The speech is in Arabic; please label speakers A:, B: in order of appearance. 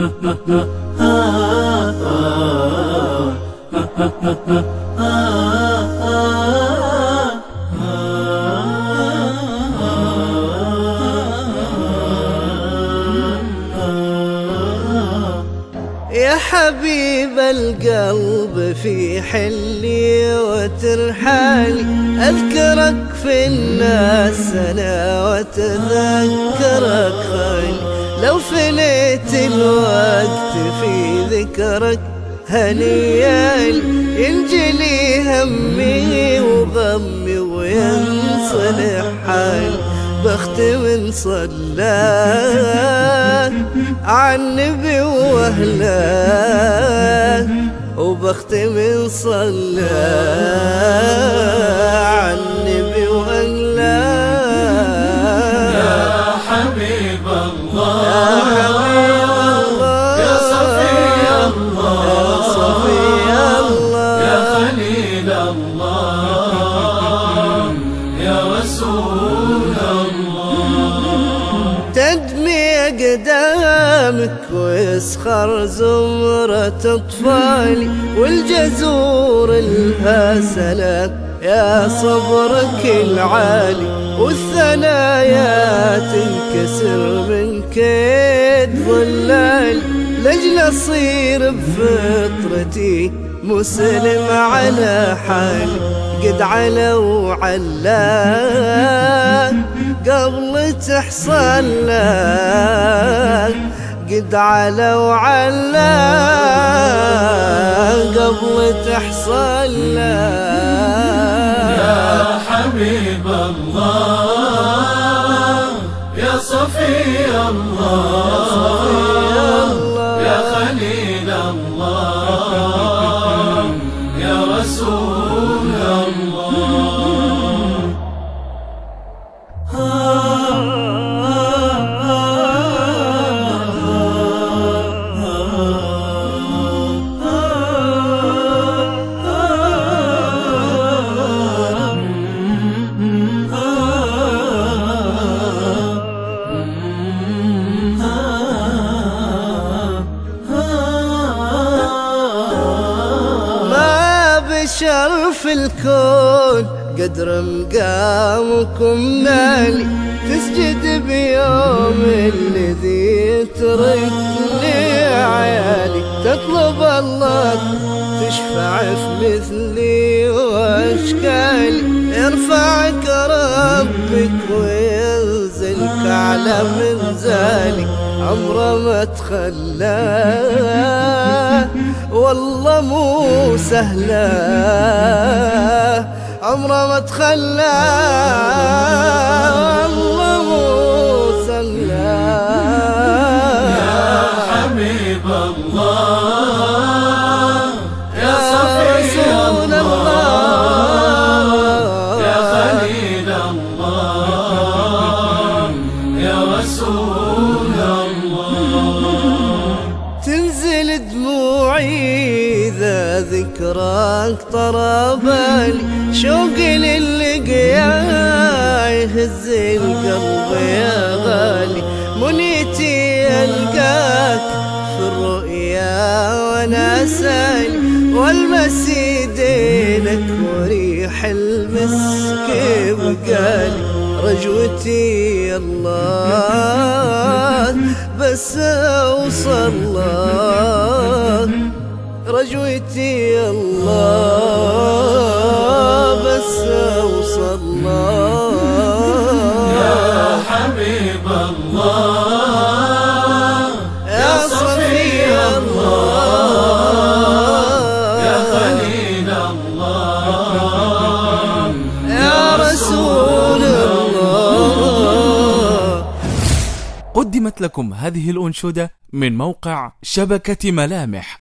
A: يا حبيب القلب في حلي وترحالي أذكرك في الناس أنا وتذكرك خالي لو فنيت الوقت في ذكرك هنيالي ينجلي همي وغمي وينصلح حالي بخت من صلى عن النبي واهله وبخت من صلى
B: رسول الله.
A: تدمي أقدامك ويسخر زمرة أطفالي والجزور لها سلام يا صبرك العالي والثنايا تنكسر من كيد ظلالي لجل أصير بفطرتي مسلم على حالي قد على. وعلا قبل تحصل لك قد على. وعلا قبل تحصل
B: يا
A: لك
B: حبيب الله يا صفي الله.
A: في الكون قدر مقامكم نالي تسجد بيوم الذي تركني عيالي تطلب الله تشفع في مثلي واشكالي. يرفعك ربك وينزلك على منزالي عمره ما تخلى. والله مو سهلة. عمره ما تخلى. والله مو سهلة.
B: يا حبيب الله يا الله. يا خليل الله. يا رسول
A: دموعي إذا ذكراك طرى بالي شوقي للقيا يهز القلب يا غالي. منيتي ألقاك في الرؤيا وأنا سالي. والمس يدينك وريح المسك بقالي رجوتي الله. بس أوصل الله رجوتي الله بس أوصل
B: يا
A: الله
B: حبيب الله
A: يا صفي الله
B: يا خليل الله
A: يا رسول الله.
C: قدمت لكم هذه الأنشودة من موقع شبكة ملامح.